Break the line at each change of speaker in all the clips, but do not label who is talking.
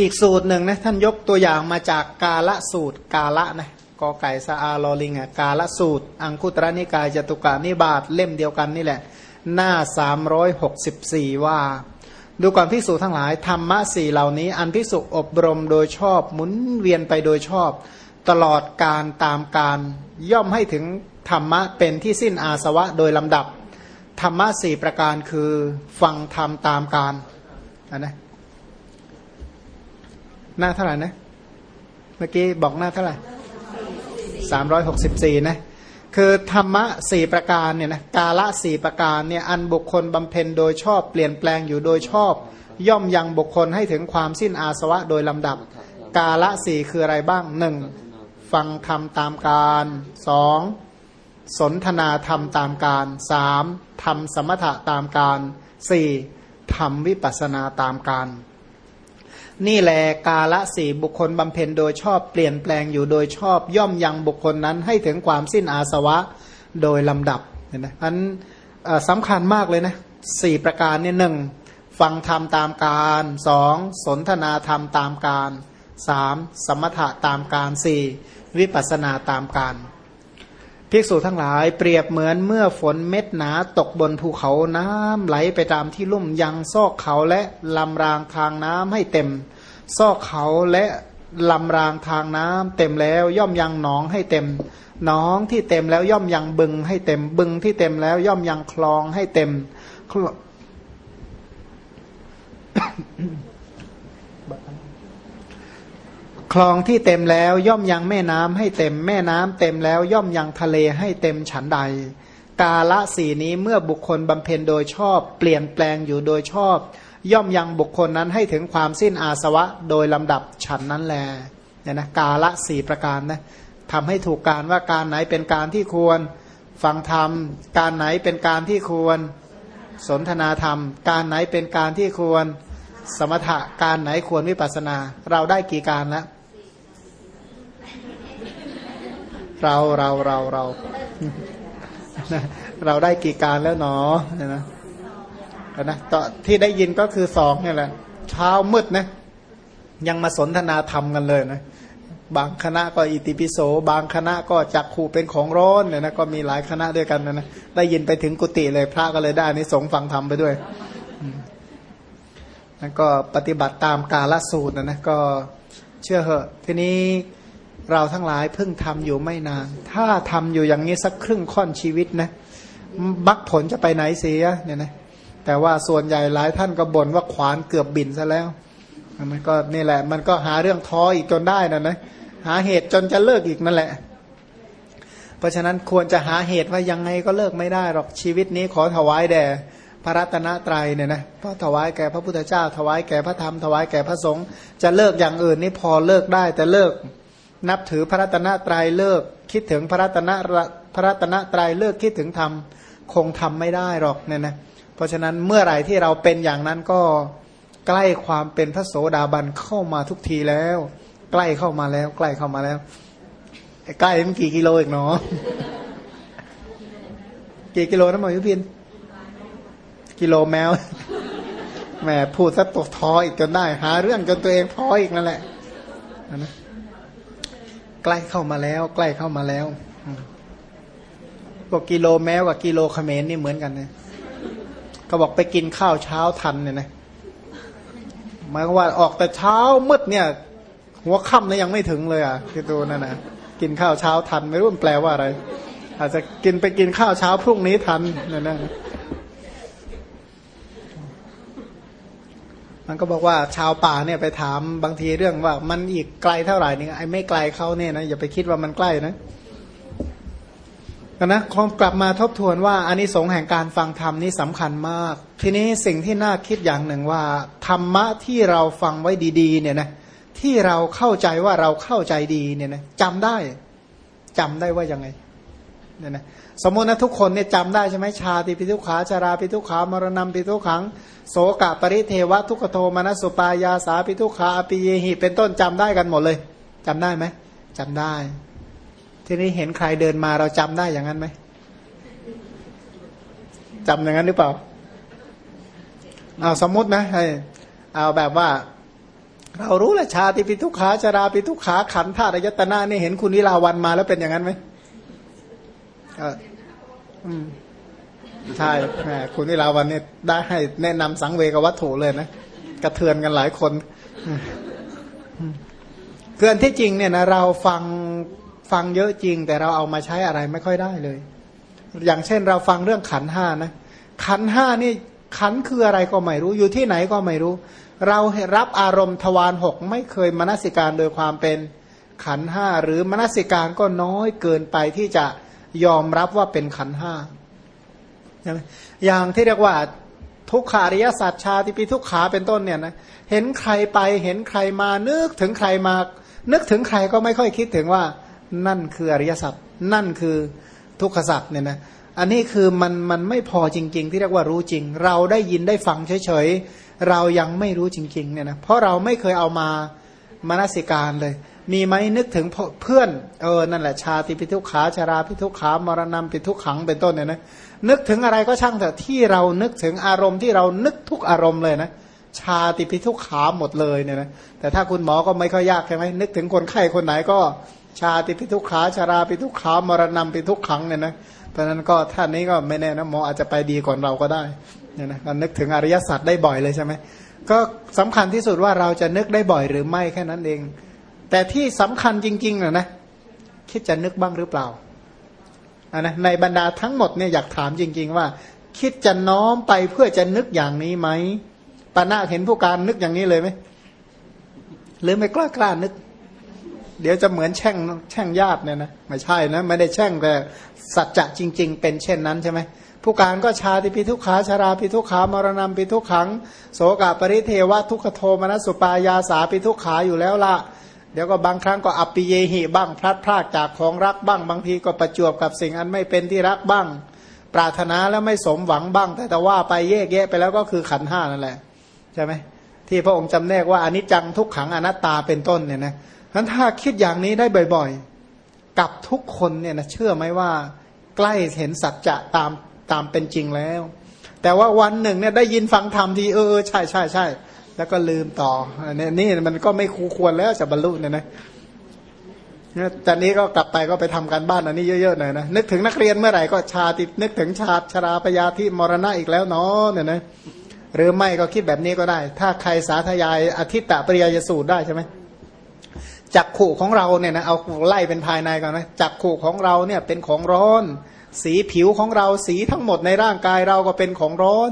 อีกสูตรหนึ่งนะท่านยกตัวอย่างมาจากกาละสูตรกาละนะกอไก่สะอาลอลิงอะกาละสูตร อังคุตรนิกายจตุกานิบาตเล่มเดียวกันนี่แหละ หน้า 364 ว่า ดูก่อนพิสูจทั้งหลาย ธรรมะสี่เหล่านี้ อันพิสุอบรมโดยชอบ หมุนเวียนไปโดยชอบ ตลอดการตามการย่อมให้ถึงธรรมะเป็นที่สิ้นอาสวะโดยลำดับ ธรรมะสี่ประการคือฟังธรรมตามการนนะ หน้าเท่าไหร่นะ เมื่อกี้บอกหน้าเท่าไหร่สามร้อยหกสิบสี่นะคือธรรมะสี่ประการเนี่ยนะกาละสี่ประการเนี่ยอันบุคคลบำเพ็ญโดยชอบเปลี่ยนแปลงอยู่โดยชอบ ย่อมยังบุคคลให้ถึงความสิ้นอาสวะโดยลำดับ กาละสี่คืออะไรบ้างหนึ่งฟังธรรมตามการสองสนทนาธรรมตามการสามทำสมถะตามการสี่ทำวิปัสนาตามการ นี่แหละกาละสี่บุคคลบำเพ็ญโดยชอบเปลี่ยนแปลงอยู่โดยชอบย่อมยังบุคคลนั้นให้ถึงความสิ้นอาสวะโดยลำดับเห็นไหมอันสำคัญมากเลยนะสี่ประการเนี่ยหนึ่งฟังธรรมตามการสองสนทนาธรรมตามการสามสมถะตามการสี่วิปัสนาตามการ ภิกษุทั้งหลายเปรียบเหมือนเมื่อฝนเม็ดหนาตกบนภูเขาน้ำไหลไปตามที่ลุ่มยังซอกเขาและลำรางทางน้ำให้เต็ม ซอกเขาและลำรางทางน้ำเต็มแล้วย่อมยังหนองให้เต็มหนองที่เต็มแล้วย่อมยังบึงให้เต็ม บึงที่เต็มแล้วย่อมยังคลองให้เต็ม คลองที่เต็มแล้วย่อมยังแม่น้ำให้เต็มแม่น้ำเต็มแล้วย่อมยังทะเลให้เต็มฉันใด กาละสีนี้เมื่อบุคคลบำเพ็ญโดยชอบ เปลี่ยนแปลงอยู่โดยชอบ ย่อมยังบุคคลนั้นให้ถึงความสิ้นอาสวะโดยลำดับฉันนั้นแลเนี่ยนะกาละสี่ประการนะทำให้ถูกการว่าการไหนเป็นการที่ควรฟังธรรม การไหนเป็นการที่ควร สนทนาธรรม การไหนเป็นการที่ควร สมถะการไหนควรวิปัสนา เราได้กี่การแล้ว เราเราเราเราเราได้กี่การแล้วหนอเนี่ยนะนะต่อที่ได้ยินก็คือสองนี่แหละเช้ามืดนะยังมาสนทนาธรรมกันเลยนะบางคณะก็อิติปิโส บางคณะก็จักขู่เป็นของร้อนเนี่ยนะก็มีหลายคณะด้วยกันนะนะได้ยินไปถึงกุฏิเลยพระก็เลยได้นี่สงฟังธรรมไปด้วยแล้วก็ปฏิบัติตามกาลสูตรนะนะก็เชื่อเหอะ ทีนี้ เราทั้งหลายเพิ่งทำอยู่ไม่นาน ถ้าทำอยู่อย่างนี้สักครึ่งค่อนชีวิตนะบักผลจะไปไหนเสียเนี่ยนะแต่ว่าส่วนใหญ่หลายท่านก็บ่นว่าขวานเกือบบินซะแล้วมันก็นี่แหละ มันก็หาเรื่องท้ออีกจนได้นะนะหาเหตุจนจะเลิกอีกนั่นแหละ เพราะฉะนั้นควรจะหาเหตุว่ายังไงก็เลิกไม่ได้หรอกชีวิตนี้ขอถวายแด่พระรัตนตรัยเนี่ยนะพระถวายแก่พระพุทธเจ้า ถวายแก่พระธรรมถวายแก่พระสงฆ์จะเลิกอย่างอื่นนี่พอเลิกได้แต่เลิก นับถือพระรัตนตรัยเลิก คิดถึงพระรัตนพระรัตนตรัยเลิกคิดถึงธรรมคงทำไม่ได้หรอกเนี่ยนะเพราะฉะนั้นเมื่อไหร่ที่เราเป็นอย่างนั้นก็ใกล้ความเป็นพระโสดาบันเข้ามาทุกทีแล้ว ใกล้เข้ามาแล้ว ใกล้เข้ามาแล้วใกล้มันกี่กิโลอีกเนาะกี่กิโลนะหมอยุพินกิโลแมวแหมพูดซะตกท้ออีกจนได้ หาเรื่องจนตัวเองท้ออีกนั่นแหละนะ ใกล้เข้ามาแล้ว ใกล้เข้ามาแล้วบอกกิโลแม้กับกิโลเขมรนี่เหมือนกันนะเขาบอกไปกินข้าวเช้าทันเนี่ยนะหมายความว่าออกแต่เช้ามืดเนี่ย หัวค่ำเนี่ยยังไม่ถึงเลยอะคือตัวนั่นนะกินข้าวเช้าทัน ไม่รู้มันแปลว่าอะไร อาจจะกินไปกินข้าวเช้าพรุ่งนี้ทันนั่นนะ มันก็บอกว่าชาวป่าเนี่ยไปถามบางทีเรื่องว่ามันอีกไกลเท่าไหร่นี่ไอ้ไม่ไกลเขาเนี่ยนะอย่าไปคิดว่ามันใกล้นะนะคงกลับมาทบทวนว่าอันนี้สงแห่งการฟังธรรมนี่สำคัญมาก ทีนี้สิ่งที่น่าคิดอย่างหนึ่งว่า ธรรมะที่เราฟังไว้ดีๆ เนี่ยนะที่เราเข้าใจว่าเราเข้าใจดีเนี่ยนะจำได้จำได้ว่ายังไงเนี่ยนะ สมมตินะทุกคนเนี่ยจำได้ใช่ไหมชาติปิทุขาชาราปิทุขามรณะปิทุขัง โสกะปริเทวะทุกโทมนัสุปายาสาปิทุขาอปิเยหิ เป็นต้นจำได้กันหมดเลยจำได้ไหมจำได้ ทีนี้เห็นใครเดินมาเราจำได้อย่างนั้นไหมจำอย่างนั้นหรือเปล่าเอาสมมตินะเอาแบบว่า เรารู้แหละชาติปิทุขาชาราปิทุขาขันธาตุยตนาเนี่เห็นคุณวิลาวันมาแล้วเป็นอย่างนั้นไหม เอออืมใช่แหมคุณวิลาวันเนี่ยได้ให้แนะนำสังเวกวัตถุเลยนะกระเทือนกันหลายคนเกินที่จริงเนี่ยนะเราฟังฟังเยอะจริง แต่เราเอามาใช้อะไรไม่ค่อยได้เลย อย่างเช่นเราฟังเรื่องขันห้านะขันห้านี่ขันคืออะไรก็ไม่รู้ อยู่ที่ไหนก็ไม่รู้ เรารับอารมณ์ทวารหกไม่เคยมนสิการโดยความเป็นขันห้าหรือมนสิการก็น้อยเกินไปที่จะ ยอมรับว่าเป็นขันห้าอย่างที่เรียกว่าทุกขาริยสัจชาติปีทุกขาเป็นต้นเนี่ยนะเห็นใครไปเห็นใครมานึกถึงใครมา นึกถึงใครก็ไม่ค่อยคิดถึงว่า นั่นคืออริยสัจนั่นคือทุกขสัจเนี่ยนะอันนี้คือมันมันไม่พอจริง ๆ ที่เรียกว่ารู้จริง เราได้ยินได้ฟังเฉยๆเรายังไม่รู้จริงๆเนี่ยนะเพราะเราไม่เคยเอามามานสิการเลย มีไหมนึกถึงเพื่อนเออนั่นแหละชาติพิทุขาชาราพิทุขามรณะพิทุขังเป็นต้นเนี่ยนะนึกถึงอะไรก็ช่างแต่ที่เรานึกถึงอารมณ์ที่เรานึกทุกอารมณ์เลยนะชาติพิทุขาหมดเลยเนี่ยนะแต่ถ้าคุณหมอก็ไม่ค่อยยากใช่ไหมนึกถึงคนไข้คนไหนก็ชาติพิทุขาชาราพิทุขามรณะพิทุขังเนี่ยนะเพราะนั้นก็ท่านนี้ก็ไม่แน่นะหมออาจจะไปดีก่อนเราก็ได้เนี่ยนะนึกถึงอริยสัจได้บ่อยเลยใช่ไหมก็สำคัญที่สุดว่าเราจะนึกได้บ่อยหรือไม่แค่นั้นเอง แต่ที่สำคัญจริงๆนะนะคิดจะนึกบ้างหรือเปล่าอันนะในบรรดาทั้งหมดเนี่ยอยากถามจริง ๆ ว่า คิดจะน้อมไปเพื่อจะนึกอย่างนี้ไหมปานาเห็นผู้การนึกอย่างนี้เลยไหมหรือไม่กล้ากล้านึก เดี๋ยวจะเหมือนแช่งแช่งญาติเนี่ยนะไม่ใช่นะไม่ได้แช่งแต่สัจจะจริง ๆ เป็นเช่นนั้นใช่ไหมผู้การก็ชาติพิทุขาชาราพิทุขามรณะพิทุขัง โสกาปริเทวะทุกขโทมนัสุปายาสาพิทุขาอยู่แล้วละ เดี๋ยวก็บางครั้งก็อัปปิเยหิบ้างพลัดพรากจากของรักบ้าง บางทีก็ประจวบกับสิ่งอันไม่เป็นที่รักบ้าง ปรารถนาแล้วไม่สมหวังบ้าง แต่แต่ว่าไปแยกแยะไปแล้วก็คือขันห้านั่นแหละใช่ไหมที่พระองค์จำแนกว่าอนิจจังทุกขังอนัตตาเป็นต้นเนี่ยนะนั้นถ้าคิดอย่างนี้ได้บ่อยๆ กับทุกคนเนี่ยนะเชื่อไหมว่า ใกล้เห็นสัจจะตามตามเป็นจริงแล้ว แต่ว่าวันหนึ่งเนี่ยได้ยินฟังธรรมทีเออใช่ใช่ใช่ แล้วก็ลืมต่อเนี่ยนี่มันก็ไม่คูควรแล้วจะบรรลุเนี่ยนะเนี่ยตอนนี้ก็กลับไปก็ไปทำการบ้านอันนี้เยอะๆหน่อยนะนึกถึงนักเรียนเมื่อไหร่ก็ชาตินึกถึงชาติชราปยาที่มรณะอีกแล้วเนาะเนี่ยนะหรือไม่ก็คิดแบบนี้ก็ได้ ถ้าใครสาธยายอธิตตปริยยสูตรได้ใช่ไหมจักขู่ของเราเนี่ยนะเอาไล่เป็นภายในก่อนนะจักขู่ของเราเนี่ยเป็นของร้อน สีผิวของเราสีทั้งหมดในร่างกายเราก็เป็นของร้อน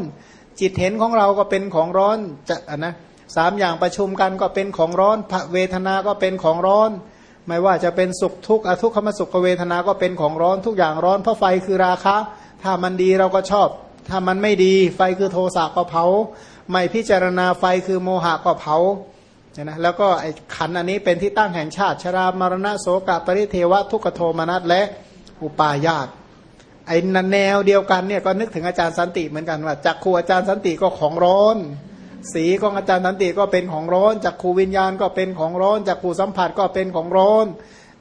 จิตเห็นของเราก็เป็นของร้อนจะนะสามอย่างประชุมกันก็เป็นของร้อนเวทนาก็เป็นของร้อน ไม่ว่าจะเป็นสุขทุกข์อทุกขมสุขเวทนาก็เป็นของร้อนทุกอย่างร้อนเพราะไฟคือราคะ ถ้ามันดีเราก็ชอบ ถ้ามันไม่ดีไฟคือโทสะก็เผา ไม่พิจารณาไฟคือโมหะก็เผาเนี่ยนะแล้วก็ไอ้ขันอันนี้เป็นที่ตั้งแห่งชาติชรามรณะโสกปริเทวะทุกขโทมนัสและอุปาญาต อ้แนวเดียวกันเนี่ยก็นึกถึงอาจารย์สันติเหมือนกันว่าจักครูอาจารย์สันติก็ของร้อน สีของอาจารย์สันติก็เป็นของร้อนจักครูวิญญาณก็เป็นของร้อนจักครูสัมผัสก็เป็นของร้อน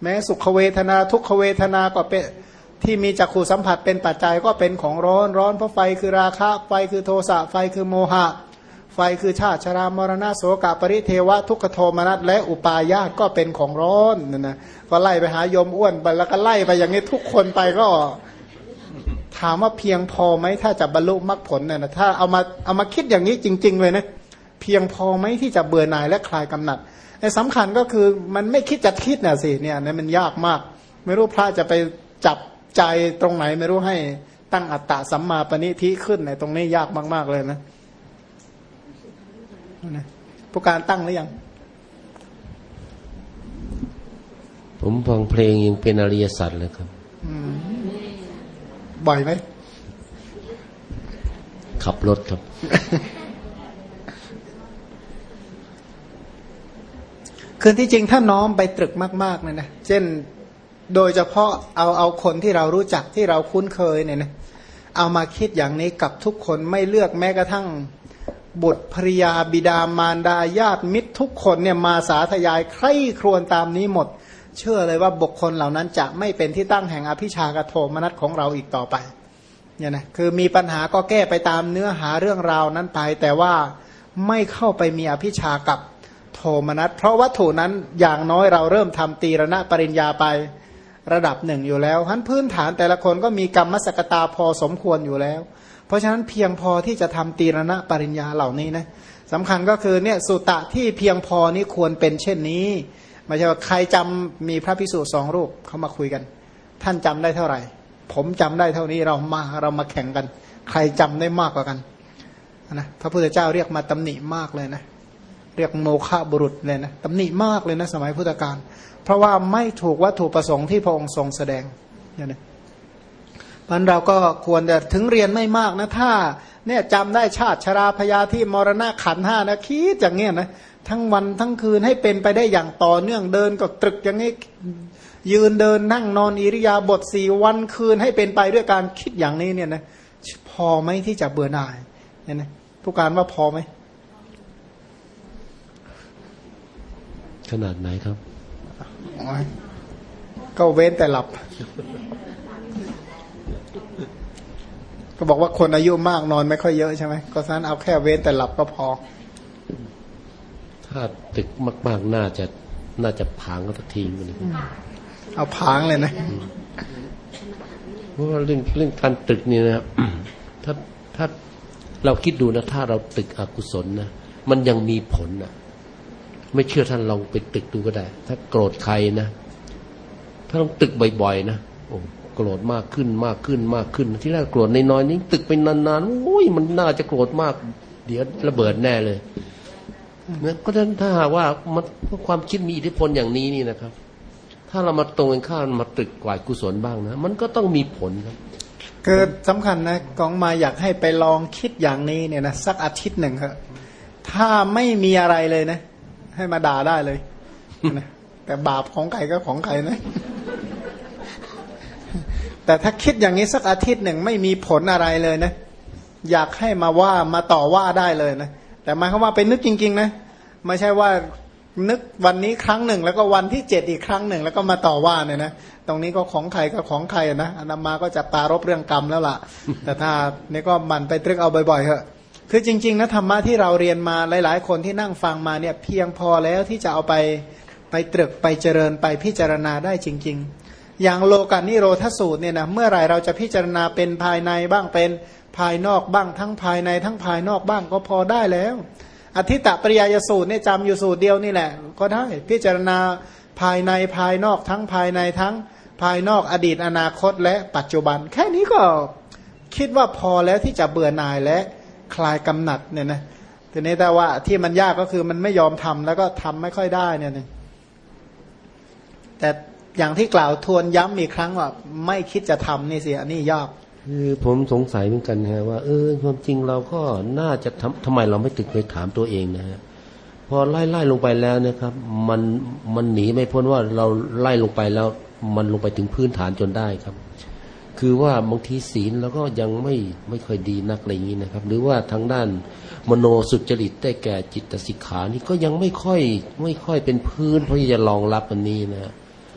แม้สุขเวทนาทุกขเวทนาก็เป็นที่มีจักขูสัมผัสเป็นปัจจัยก็เป็นของร้อนร้อนเพราะไฟคือราคะไฟคือโทสะไฟคือโมหะ ไฟคือชาติชรามรณะโสกปริเทวะทุกขโทมนัสและอุปาญาตก็เป็นของร้อนนั่นนะก็ไล่ไปหายมอ้วนไปแล้วก็ไล่ไปอย่างนี้ทุกคนไปก็ ถามว่าเพียงพอไหมถ้าจะบรรลุมรรคผลเนี่ยนะถ้าเอามาเอามาคิดอย่างนี้จริง ๆ เลยนะเพียงพอไหมที่จะเบื่อหน่ายและคลายกำหนัดไอ้สำคัญก็คือมันไม่คิดจะคิดน่ะสิเนี่ยนี่มันยากมาก ไม่รู้พระจะไปจับใจตรงไหนไม่รู้ให้ตั้งอัตตะสัมมาปณิทิขึ้นในตรงนี้ยากมาก ๆ เลยนะผู้การตั้งหรือยัง
ผมฟังเพลงยังเป็นอริยสัจเลยครับ
บ่อยไหม
ขับรถครับ
คือที่จริงถ้าน้อมไปตรึกมากๆเนี่ยนะ เช่นโดยเฉพาะเอาเอาคนที่เรารู้จักที่เราคุ้นเคยเนี่ยนะเอามาคิดอย่างนี้กับทุกคนไม่เลือกแม้กระทั่งบุตรภริยาบิดามารดาญาติมิตรทุกคนเนี่ยมาสาธยายใคร่ครวญตามนี้หมด เชื่อเลยว่าบุคคลเหล่านั้นจะไม่เป็นที่ตั้งแห่งอภิชากโทมนัสของเราอีกต่อไปเนี่ยนะคือมีปัญหาก็แก้ไปตามเนื้อหาเรื่องราวนั้นไป แต่ว่าไม่เข้าไปมีอภิชากับโทมนัสเพราะวัตถุนั้นอย่างน้อยเราเริ่มทำตีรณะปริญญาไประดับหนึ่งอยู่แล้วทั้นพื้นฐานแต่ละคนก็มีกรรมสกตาพอสมควรอยู่แล้ว เพราะฉะนั้นเพียงพอที่จะทำตีรณะปริญญาเหล่านี้นะสำคัญก็คือเนี่ยสุตะที่เพียงพอนี้ควรเป็นเช่นนี้ ไม่ใช่ว่าใครจำมีพระพิสุสองรูปเขามาคุยกัน ท่านจำได้เท่าไหร่ ผมจำได้เท่านี้เรามาเรามาแข่งกัน ใครจำได้มากกว่ากันนะพระพุทธเจ้าเรียกมาตำหนิมากเลยนะ เรียกโมฆะบุรุษเลยนะตำหนิมากเลยนะสมัยพุทธกาลเพราะว่าไม่ถูกวัตถุประสงค์ที่พระองค์ทรงแสดงเนี่ยนะมันเราก็ควรจะถึงเรียนไม่มากนะถ้า เนี่ยจำได้ชาติชราพยาที่มรณะขันห้านะคิดอย่างเงี้ยนะทั้งวันทั้งคืนให้เป็นไปได้อย่างต่อเนื่องเดินก็ตรึกอย่างนี้ยืนเดินนั่งนอนอิริยาบถสี่วันคืนให้เป็นไปด้วยการคิดอย่างนี้เนี่ยนะพอไหมที่จะเบื่อหน่ายเนี่ยนะผู้การว่าพอไหม
ขนาดไหนครับ
ก็เว้นแต่หลับ ก็บอกว่าคนอายุมากนอนไม่ค่อยเยอะใช่ไหมก็ฉะนั้นเอาแค่เว้นแต่หลับก็พอ
ถ้าตึกมากๆน่าจะน่าจะผางก็ทิ้งไปเลย
เอาผางเลยนะ
เพราะว่าเรื่องเรื่องการตึกนี่นะครับถ้าถ้าเราคิดดูนะถ้าเราตึกอกุศลนะมันยังมีผลนะไม่เชื่อท่านลองไปตึกดูก็ได้ ถ้าโกรธใครนะถ้าลองตึกบ่อยๆนะโอ้โก รธมากขึ้นมากขึ้นมากขึ้น ที่แรกโกรธในน้อยนี้ตึกไปนานๆโอ้ยมันน่าจะโกรธมาก เดี๋ยวระเบิดแน่เลยเนี่ยก็ฉะนั้นถ้าหากว่ามันความคิดมีอิทธิพลอย่างนี้นี่นะครับ ถ้าเรามาตรงกันข้ามมาตึกกวาดกุศลบ้างนะ มันก็ต้องมีผลครับ
คือสำคัญนะกองมาอยากให้ไปลองคิดอย่างนี้เนี่ยนะสักอาทิตย์หนึ่งครับถ้าไม่มีอะไรเลยนะ ให้มาด่าได้เลยนะแต่บาปของใครก็ของใครนะ แต่ถ้าคิดอย่างนี้สักอาทิตย์หนึ่งไม่มีผลอะไรเลยนะ อยากให้มาว่ามาต่อว่าได้เลยนะ แต่หมายความว่าไปนึกจริง ๆ นะ ไม่ใช่ว่านึกวันนี้ครั้งหนึ่ง แล้วก็วันที่เจ็ดอีกครั้งหนึ่ง แล้วก็มาต่อว่าเนี่ยนะตรงนี้ก็ของใครก็ของใครนะอนามาก็จะปารบเรื่องกรรมแล้วล่ะ แต่ถ้านี่ก็มันไปตรึกเอาบ่อยๆเถอะคือจริง ๆนะธรรมะที่เราเรียนมาหลาย ๆ คนที่นั่งฟังมาเนี่ยเพียงพอแล้วที่จะเอาไปไปตรึกไปเจริญไปพิจารณาได้จริง ๆ อย่างโลกานิโรธสูตรเนี่ยนะเมื่อไหร่เราจะพิจารณาเป็นภายในบ้างเป็นภายนอกบ้างทั้งภายในทั้งภายนอกบ้างก็พอได้แล้ว อธิตะปริยยสูตรเนี่ยจำอยู่สูตรเดียวนี่แหละ ก็ได้พิจารณาภายในภายนอกทั้งภายในทั้งภายนอกอดีตอนาคตและปัจจุบัน แค่นี้ก็คิดว่าพอแล้วที่จะเบื่อหน่ายและคลายกำหนัดเนี่ยนะทีนี้แต่ว่าที่มันยากก็คือมันไม่ยอมทำแล้วก็ทำไม่ค่อยได้เนี่ยแต่ อย่างที่กล่าวทวนย้ำอีกครั้งว่า ไม่คิดจะทำนี่สิอันนี้ยาก
คือผมสงสัยเหมือนกันฮะว่าเออความจริงเราก็น่าจะทำทำไมเราไม่ตึกไปถามตัวเองนะฮะพอไล่ไล่ลงไปแล้วนะครับ มันมันหนีไม่พ้นว่าเราไล่ลงไปแล้ว มันลงไปถึงพื้นฐานจนได้ครับ คือว่าบางทีศีลแล้วก็ยังไม่ไม่ค่อยดีนักอะไรอย่างนี้นะครับ หรือว่าทางด้านมโนสุจริตได้แก่จิตสิกขานี่ก็ยังไม่ค่อยไม่ค่อยเป็นพื้นเพราะจะรองรับอันนี้นะ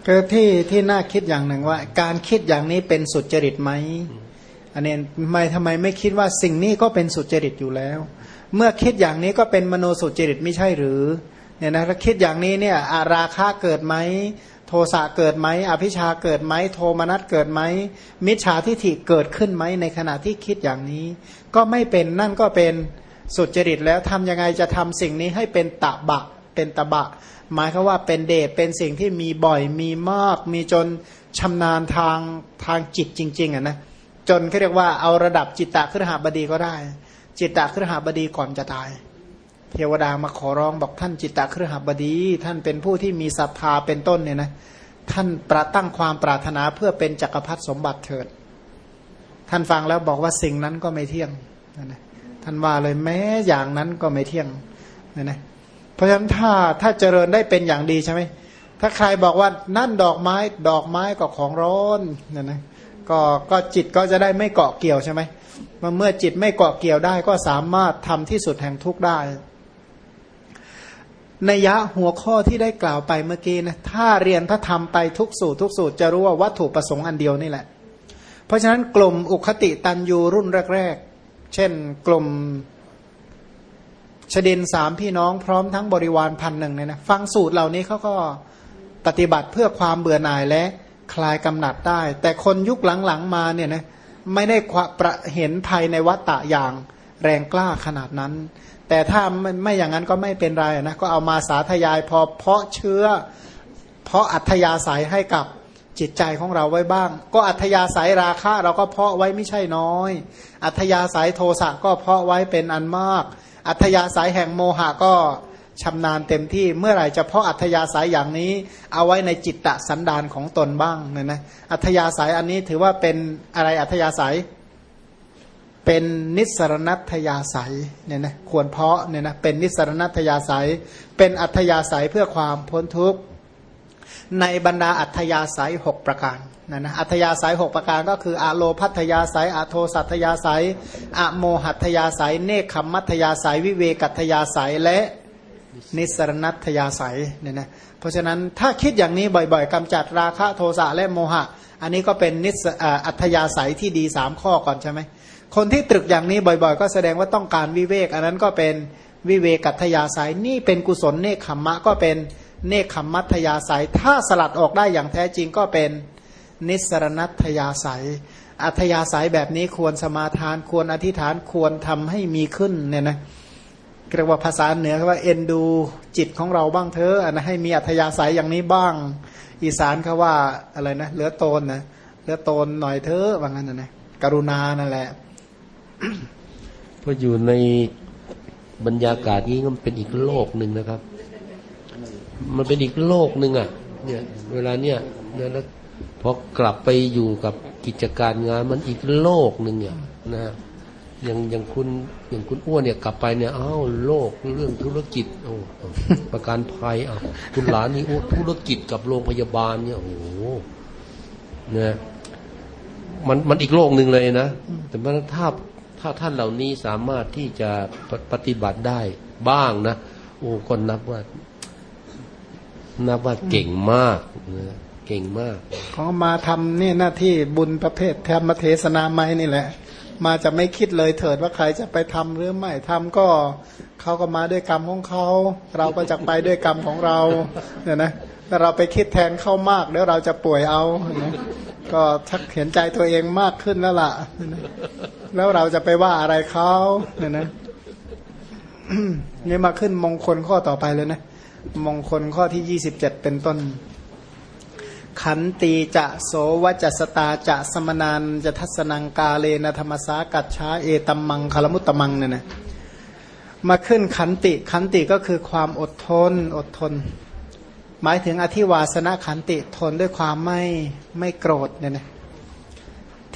ก็ที่ที่น่าคิดอย่างหนึ่งว่า การคิดอย่างนี้เป็นสุจริตไหมอันนี้ไม่ทำไมไม่คิดว่าสิ่งนี้ก็เป็นสุจริตอยู่แล้ว เมื่อคิดอย่างนี้ก็เป็นมโนสุจริตไม่ใช่หรือเนี่ยนะถ้าคิดอย่างนี้เนี่ยอาราคาเกิดไหมโทสะเกิดไหมอภิชาเกิดไหมโทมนัสเกิดไหมมิจฉาทิฏฐิเกิดขึ้นไหมในขณะที่คิดอย่างนี้ ก็ไม่เป็นนั่นก็เป็นสุจริตแล้วทำยังไงจะทำสิ่งนี้ให้เป็นตะบะ เป็นตะบะ หมายคือว่าเป็นเดชเป็นสิ่งที่มีบ่อยมีมากมีจนชำนาญทางทางจิตจริงๆอะนะจนเขาเรียกว่าเอาระดับจิตตะครหาบดีก็ได้ จิตตะครหาบดีก่อนจะตาย เทวดามาขอร้องบอกท่านจิตตะครหบดี ท่านเป็นผู้ที่มีศรัทธาเป็นต้นเนี่ยนะท่านประตั้งความปรารถนาเพื่อเป็นจักรพรรดิสมบัติเถิด ท่านฟังแล้วบอกว่าสิ่งนั้นก็ไม่เที่ยงนะท่านว่าเลยแม้อย่างนั้นก็ไม่เที่ยงนะนะ เพราะฉะนั้นถ้าถ้าเจริญได้เป็นอย่างดีใช่ไหมถ้าใครบอกว่านั่นดอกไม้ดอกไม้ก็ของร้อนนะนะก็ก็จิตก็จะได้ไม่เกาะเกี่ยวใช่ไหมเมื่อจิตไม่เกาะเกี่ยวได้ก็สามารถทำที่สุดแห่งทุกข์ได้ในยะหัวข้อที่ได้กล่าวไปเมื่อกี้นะถ้าเรียนพระธรรมไปทุกสูตรทุกสูตรจะรู้ว่าวัตถุประสงค์อันเดียวนี่แหละ เพราะฉะนั้นกลุ่มอุคติตันยูรุ่นแรก ๆ เช่น กลุ่ม ชดินสามพี่น้องพร้อมทั้งบริวารพันหนึ่งเนี่ยนะฟังสูตรเหล่านี้เขาก็ปฏิบัติเพื่อความเบื่อหน่ายและคลายกำหนัดได้ แต่คนยุคหลังๆมาเนี่ยนะไม่ได้ประเห็นภัยในวัฏฏะอย่างแรงกล้าขนาดนั้น แต่ถ้าไม่ไม่อย่างนั้นก็ไม่เป็นไรนะก็เอามาสาธยายพอเพาะเชื้อ เพาะอัธยาศัยให้กับจิตใจของเราไว้บ้าง ก็อัธยาศัยราคะเราก็เพาะไว้ไม่ใช่น้อย อัธยาศัยโทสะก็เพาะไว้เป็นอันมาก อัธยาศัยแห่งโมหะก็ชำนาญเต็มที่เมื่อไหร่จะเพาะอัธยาศัยอย่างนี้ เอาไว้ในจิตตสันดานของตนบ้างเนี่ยนะอัธยาศัยอันนี้ถือว่าเป็นอะไรอัธยาศัย เป็นนิสรณัตยาศัยเนี่ยนะควรเพาะเนี่ยนะเป็นนิสรณัตยาศัย เป็นอัธยาศัยเพื่อความพ้นทุกข์ ในบรรดาอัธยาศัยหกประการนะนะอัธยาศัยหกประการก็คืออะโลพัทยาศัยอะโทสัตยาศัยอะโมหัตยาศัย เนคขมัตยาศัย วิเวกัตยาศัยและนิสรณัตยาศัยเนี่ยนะเพราะฉะนั้นถ้าคิดอย่างนี้บ่อยๆกำจัดราคะโทสะและโมหะ อันนี้ก็เป็นนิสอัธยาศัยที่ดีสามข้อก่อนใช่ไหมคนที่ตรึกอย่างนี้บ่อยๆ ก็แสดงว่าต้องการวิเวก อันนั้นก็เป็นวิเวกัตยาศัยนี่เป็นกุศลเนคขมมะก็เป็น เนคขมมัตยาศัย ถ้าสลัดออกได้อย่างแท้จริงก็เป็นนิสรณัตยาศัย อัธยาศัยแบบนี้ควรสมาทานควรอธิษฐานควรทำให้มีขึ้นเนี่ยนะเรียกว่าภาษาเหนือว่าเอ็นดูจิตของเราบ้างเถอะนะให้มีอัธยาศัยอย่างนี้บ้าง อีสานเขาว่าอะไรนะเหลือโตนนะเหลือโตนหน่อยเถอะว่างั้นนะนะกรุณานั่นแหละ
พออยู่ในบรรยากาศนี้มันเป็นอีกโลกหนึ่งนะครับ มันเป็นอีกโลกหนึ่งอะ เนี่ย เวลาเนี่ยนะแล้วพอกลับไปอยู่กับกิจการงานมันอีกโลกหนึ่งเนี่ยนะอย่างอย่างคุณอย่างคุณอ้วนเนี่ยกลับไปเนี่ยอ้าวโลกเรื่องธุรกิจโอ้ประกันภัยอะคุณหลานนี่โอ้ธุรกิจกับโรงพยาบาลเนี่ยโอ้เนี่ยมันมันอีกโลกหนึ่งเลยนะแต่ว่าถ้าถ้าท่านเหล่านี้สามารถที่จะปฏิบัติได้บ้างนะโอ้ก็นับว่า นับว่าเก่งมากนะเก่งมาก
เขามาทำนี่หน้าที่บุญประเภทแทมมาเทศนาไม่นี่แหละ มาจะไม่คิดเลยเถิดว่าใครจะไปทำหรือไม่ทำก็เขาก็มาด้วยกรรมของเขา เราก็จะไปด้วยกรรมของเราเนี่ยนะถ้าเราไปคิดแทนเข้ามากเดี๋ยวเราจะป่วยเอานะก็ชักเห็นใจตัวเองมากขึ้นแล้วล่ะ แล้วเราจะไปว่าอะไรเขาเนี่ยนะนี่มาขึ้นมงคลข้อต่อไปเลยนะ มงคลข้อที่ยี่สิบเจ็ดเป็นต้น ขันตีจะโสวจะสตาจะสมนานจะทัศนังกาเลนะธรรมสากัจฉาเอตัมมังคลมุตตมังเนี่ยนะมาขึ้นขันติขันติก็คือความอดทนอดทน หมายถึงอธิวาสนาขันติทนด้วยความไม่ไม่โกรธเนี่ยนะ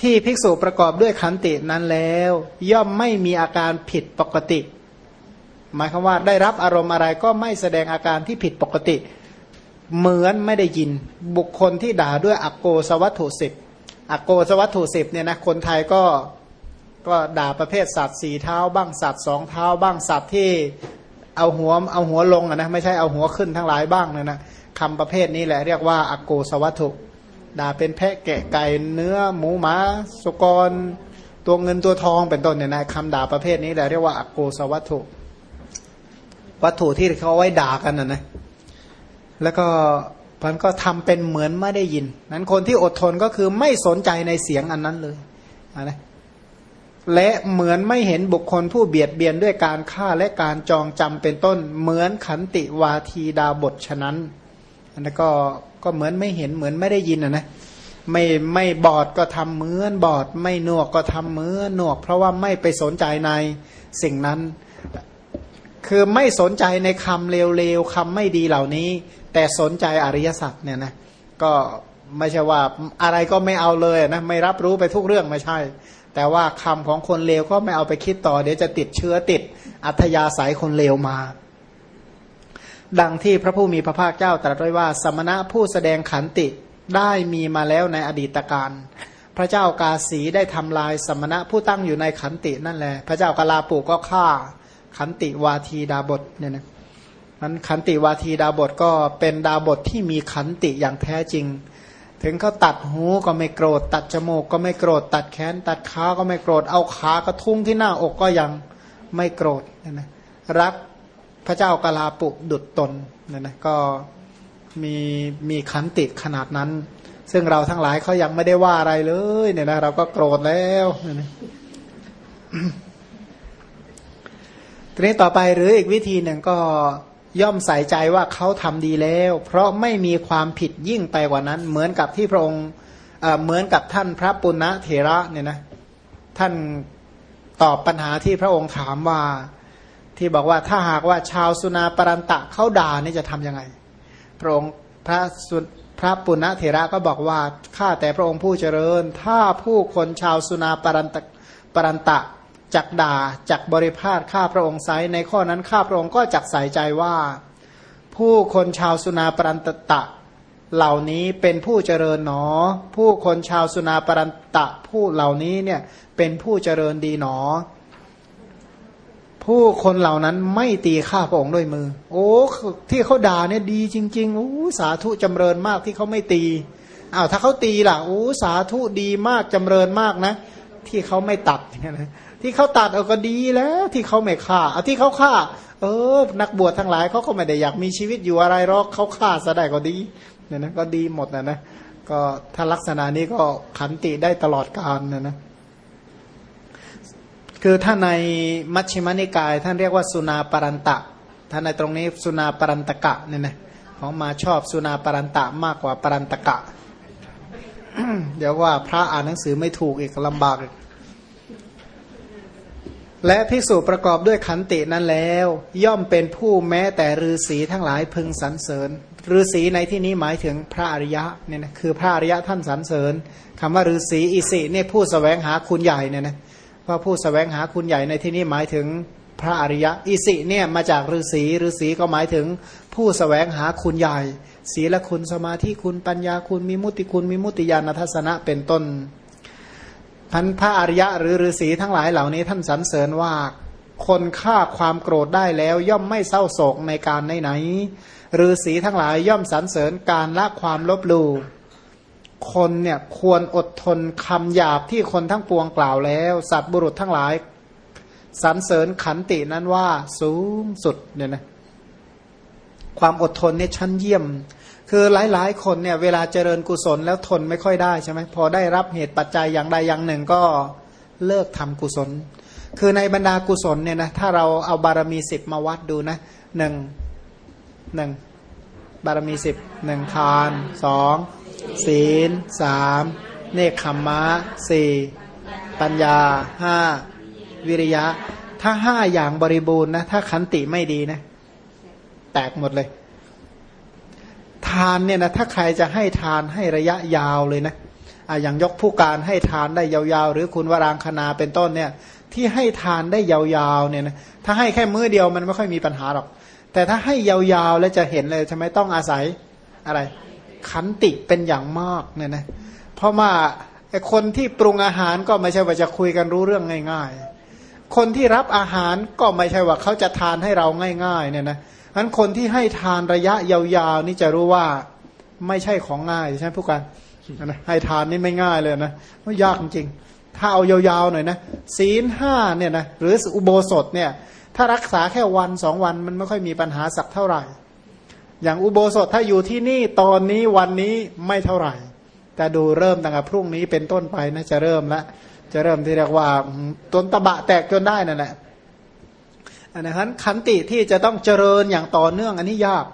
ที่ภิกษุประกอบด้วยขันตินั้นแล้ว ย่อมไม่มีอาการผิดปกติ หมายความว่าได้รับอารมณ์อะไรก็ไม่แสดงอาการที่ผิดปกติ เหมือนไม่ได้ยินบุคคลที่ด่าด้วยอโกสวัตถุสิบอโกสวัตถุสิบเนี่ยนะคนไทยก็ก็ด่าประเภทสัตว์สี่เท้า บ้างสัตว์สองเท้า บ้างสัตว์ที่เอาหัวเอาหัวลงนะไม่ใช่เอาหัวขึ้นทั้งหลายบ้างเลยนะคำประเภทนี้แหละเรียกว่าอโกสวัตถุด่าเป็นแพะแกะไก่เนื้อหมูหมาสุกร ตัวเงินตัวทองเป็นต้นเนี่ยนะคำด่าประเภทนี้แหละเรียกว่าอโกสวัตถุ วัตถุที่เขาไว้ด่ากันนะนะแล้วก็มันก็ทำเป็นเหมือนไม่ได้ยิน นั้นคนที่อดทนก็คือไม่สนใจในเสียงอันนั้นเลยนะและเหมือนไม่เห็นบุคคลผู้เบียดเบียนด้วยการฆ่าและการจองจำเป็นต้น เหมือนขันติวาทีดาบทฉะนั้นอันนั้นก็ก็เหมือนไม่เห็นเหมือนไม่ได้ยินอะนะไม่ไม่บอดก็ทำเหมือนบอด ไม่หนวกก็ทำเหมือนหนวก เพราะว่าไม่ไปสนใจในสิ่งนั้น คือไม่สนใจในคำเลวๆคำไม่ดีเหล่านี้ แต่สนใจอริยสัจเนี่ยนะก็ไม่ใช่ว่าอะไรก็ไม่เอาเลยนะไม่รับรู้ไปทุกเรื่องไม่ใช่ แต่ว่าคำของคนเลวก็ไม่เอาไปคิดต่อ เดี๋ยวจะติดเชื้อติดอัธยาศัยคนเลวมา ดังที่พระผู้มีพระภาคเจ้าตรัสไว้ว่า สมณะผู้แสดงขันติได้มีมาแล้วในอดีตการพระเจ้ากาสีได้ทำลายสมณะผู้ตั้งอยู่ในขันตินั่นแหละ พระเจ้ากาลาปุก็ฆ่า ขันติวาทีดาบทเนี่ยนะมันขันติวาทีดาบทก็เป็นดาบทที่มีขันติอย่างแท้จริง ถึงเขาตัดหูก็ไม่โกรธ ตัดจมูกก็ไม่โกรธ ตัดแขน ตัดขาก็ไม่โกรธ เอาขากระทุ้งที่หน้าอกก็ยังไม่โกรธนะรักพระเจ้ากลาปุดุดตนเนี่ยนะก็มีมีขันติขนาดนั้น ซึ่งเราทั้งหลายเขายังไม่ได้ว่าอะไรเลยเนี่ยนะเราก็โกรธแล้วเนี่ยนะ ทีนี้ต่อไปหรืออีกวิธีหนึ่งก็ย่อมใส่ใจว่าเขาทำดีแล้ว เพราะไม่มีความผิดยิ่งไปกว่านั้น เหมือนกับที่พระองค์เหมือนกับท่านพระปุณณเถระเนี่ยนะท่านตอบปัญหาที่พระองค์ถามว่าที่บอกว่าถ้าหากว่าชาวสุนาปรันตะเขาด่านี่จะทํำยังไง พระองค์พระสุพระปุณณเถระก็บอกว่าข้าแต่พระองค์ผู้เจริญ ถ้าผู้คนชาวสุนาปรันตะปรันตะ จักด่าจักบริพาทข้าพระองค์ไซในข้อนั้นข้าพระองค์ก็จักใส่ใจว่า ผู้คนชาวสุนาปรันตตะ เหล่านี้เป็นผู้เจริญหนอ ผู้คนชาวสุนาปรันตะผู้เหล่านี้เนี่ยเป็นผู้เจริญดีหนอ ผู้คนเหล่านั้นไม่ตีข้าพระองค์ด้วยมือ โอ้ที่เขาด่าเนี่ยดีจริงๆโอ้สาธุจำเริญมากที่เขาไม่ตีอ้าวถ้าเขาตีล่ะโอ้สาธุดีมากจำเริญมากนะ ที่เขาไม่ตัดเนี่ยนะ ที่เขาตัดเอาก็ดีแล้ว ที่เขาไม่ฆ่าเอาที่เขาฆ่า เออ นักบวชทั้งหลายเขาก็ไม่ได้อยากมีชีวิตอยู่อะไรหรอกเขาฆ่าซะได้ก็ดีเนี่ยนะก็ดีหมดนะนะก็ถ้าลักษณะนี้ก็ขันติได้ตลอดกาลนะนะคือถ้าในมัชฌิมนิกาย ท่านเรียกว่าสุนาปรันตะท่านในตรงนี้สุนาปรันตกะเนี่ยนะของมาชอบสุนาปรันตะมากกว่าปรันตกะ เดี๋ยวว่าพระอ่านหนังสือไม่ถูกอีกลำบากอีก และภิกษุประกอบด้วยขันตินั้นแล้ว ย่อมเป็นผู้แม้แต่ฤาษีทั้งหลายพึงสรรเสริญฤาษีในที่นี้หมายถึงพระอริยะเนี่ยนะคือพระอริยะท่านสรรเสริญคำว่าฤาษีอิสิเนี่ยผู้สแสวงหาคุณใหญ่เนี่ยนะว่าผู้สแสวงหาคุณใหญ่ในที่นี้หมายถึงพระอริยะอิสิเนี่ยมาจากฤาษีฤาษีก็หมายถึงผู้สแสวงหาคุณใหญ่ ศีลคุณสมาธิคุณปัญญาคุณมีมุติคุณมีมุติญาณทัศนะเป็นต้น พันพระอริยะหรือฤาษีทั้งหลายเหล่านี้ท่านสรรเสริญว่า คนฆ่าความโกรธได้แล้วย่อมไม่เศร้าโศกในการไหนไหนฤาษีทั้งหลายย่อมสรรเสริญการละความลบลู่คนเนี่ยควรอดทนคำหยาบที่คนทั้งปวงกล่าวแล้ว สัตว์บุรุษทั้งหลายสรรเสริญขันตินั้นว่าสูงสุดเนี่ยนะความอดทนเนี่ยชั้นเยี่ยม คือหลายๆ คนเนี่ยเวลาเจริญกุศลแล้วทนไม่ค่อยได้ใช่ไหมพอได้รับเหตุปัจจัยอย่างใดอย่างหนึ่งก็เลิกทำกุศล คือในบรรดากุศลเนี่ยนะถ้าเราเอาบารมีสิบมาวัดดูนะหนึ่งหนึ่งบารมีสิบหนึ่งทานสองศีลสามเนคขมมะสี่ปัญญาห้าวิริยะ ถ้าห้าอย่างบริบูรณ์นะถ้าขันติไม่ดีนะ แตกหมดเลย ทานเนี่ยนะถ้าใครจะให้ทานให้ระยะยาวเลยนะอะอย่างยกผู้การให้ทานได้ยาวๆ หรือคุณวรางคณาเป็นต้นเนี่ย ที่ให้ทานได้ยาวๆเนี่ยนะถ้าให้แค่มื้อเดียวมันไม่ค่อยมีปัญหาหรอก แต่ถ้าให้ยาวๆแล้วจะเห็นเลยใช่ไหมต้องอาศัยอะไร ขันติเป็นอย่างมากเนี่ยนะเพราะว่าไอ้คนที่ปรุงอาหารก็ไม่ใช่ว่าจะคุยกันรู้เรื่องง่าย ๆ คนที่รับอาหารก็ไม่ใช่ว่าเขาจะทานให้เราง่าย ๆ เนี่ยนะ อันคนที่ให้ทานระยะยาวๆนี่จะรู้ว่าไม่ใช่ของง่ายใช่ไหมผู้การนะให้ทานนี่ไม่ง่ายเลยนะมันยากจริง ถ้าเอายาวๆหน่อยนะศีลห้าเนี่ยนะหรืออุโบสถเนี่ยถ้ารักษาแค่วันสองวันมันไม่ค่อยมีปัญหาสักเท่าไหร่ อย่างอุโบสถถ้าอยู่ที่นี่ตอนนี้วันนี้ไม่เท่าไหร่ แต่ดูเริ่มตั้งแต่พรุ่งนี้เป็นต้นไปนะจะเริ่มแล้วจะเริ่มที่เรียกว่าต้นตะบะแตกจนได้นั่นแหละ นะครับขันติที่จะต้องเจริญอย่างต่อเนื่องอันนี้ยาก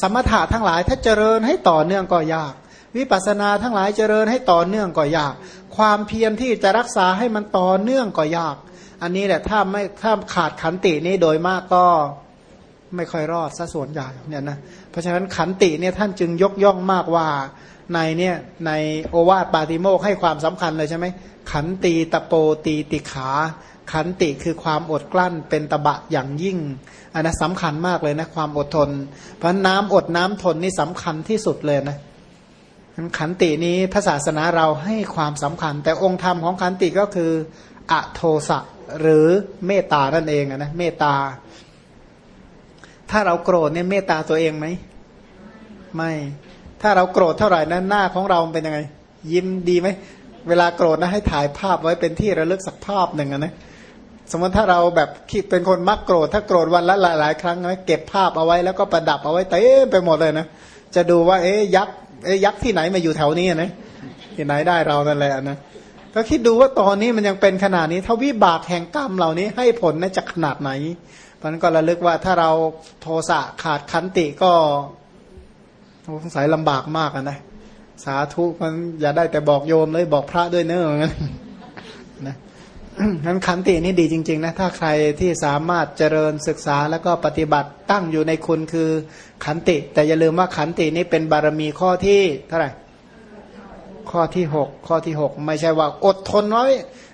สมถะทั้งหลายถ้าเจริญให้ต่อเนื่องก็ยาก วิปัสสนาทั้งหลายเจริญให้ต่อเนื่องก็ยาก ความเพียรที่จะรักษาให้มันต่อเนื่องก็ยาก อันนี้แหละถ้าไม่ถ้าขาดขันตินี้โดยมากก็ไม่ค่อยรอดซะส่วนใหญ่เนี่ยนะเพราะฉะนั้นขันติเนี่ยท่านจึงยกย่องมากว่าในเนี่ยในโอวาทปาติโมกให้ความสำคัญเลยใช่ไหมขันตีตะโปตีติขา ขันติคือความอดกลั้นเป็นตบะอย่างยิ่งอันนั้นสำคัญมากเลยนะความอดทน เพราะน้ำอดน้ำทนนี่สำคัญที่สุดเลยนะขันตินี้พระศาสนาเราให้ความสำคัญ แต่องค์ธรรมของขันติก็คืออโทสะหรือเมตตานั่นเองนะเมตตา ถ้าเราโกรธเนี่ยเมตตาตัวเองไหมไม่ ถ้าเราโกรธเท่าไหร่นั้นหน้าของเราเป็นยังไง ยิ้มดีไหมเวลาโกรธนะให้ถ่ายภาพไว้เป็นที่ระลึกสักภาพหนึ่งนะ สมมติถ้าเราแบบคิดเป็นคนมักโกรธ ถ้าโกรธวันละหลาย ๆ ครั้งนะเก็บภาพเอาไว้แล้วก็ประดับเอาไว้เต็มไปหมดเลยนะจะดูว่าเอ๊ยยักษ์เอ๊ยยักษ์ที่ไหนมาอยู่แถวนี้นะที่ไหนได้เรานั่นแหละนะก็คิดดูว่าตอนนี้มันยังเป็นขนาดนี้ถ้าวิบากแห่งกรรมเหล่านี้ให้ผลนะจะขนาดไหนเพราะนั้นก็ระลึกว่าถ้าเราโทสะขาดขันติก็สงสัยลำบากมากนะสาธุมันอย่าได้แต่บอกโยมเลยบอกพระด้วยเนองั้นนะ นั้นขันตินี่ดีจริง ๆ นะ ถ้าใครที่สามารถเจริญศึกษาแล้วก็ปฏิบัติตั้งอยู่ในคุณคือขันติ แต่อย่าลืมว่าขันตินี่เป็นบารมีข้อที่เท่าไหร่ข้อที่หกข้อที่หกไม่ใช่ว่าอดทนไว้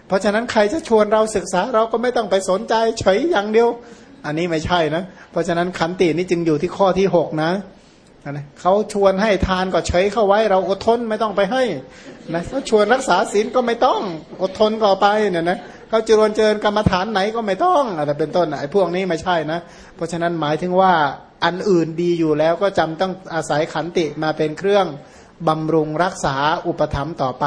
เพราะฉะนั้นใครจะชวนเราศึกษาเราก็ไม่ต้องไปสนใจเฉยอย่างเดียว อันนี้ไม่ใช่นะ เพราะฉะนั้นขันตินี่จึงอยู่ที่ข้อที่หกนะ นะเขาชวนให้ทานก็เฉยเข้าไว้ เราอดทนไม่ต้องไปให้นะเขาชวนรักษาศีลก็ไม่ต้องอดทนต่อไปเนี่ยนะเขาจรวนเจริญกรรมฐานไหนก็ไม่ต้องอะไรเป็นต้นไอ้พวกนี้ไม่ใช่นะเพราะฉะนั้นหมายถึงว่าอันอื่นดีอยู่แล้วก็จำต้องอาศัยขันติมาเป็นเครื่องบำรุงรักษาอุปถัมภ์ต่อไป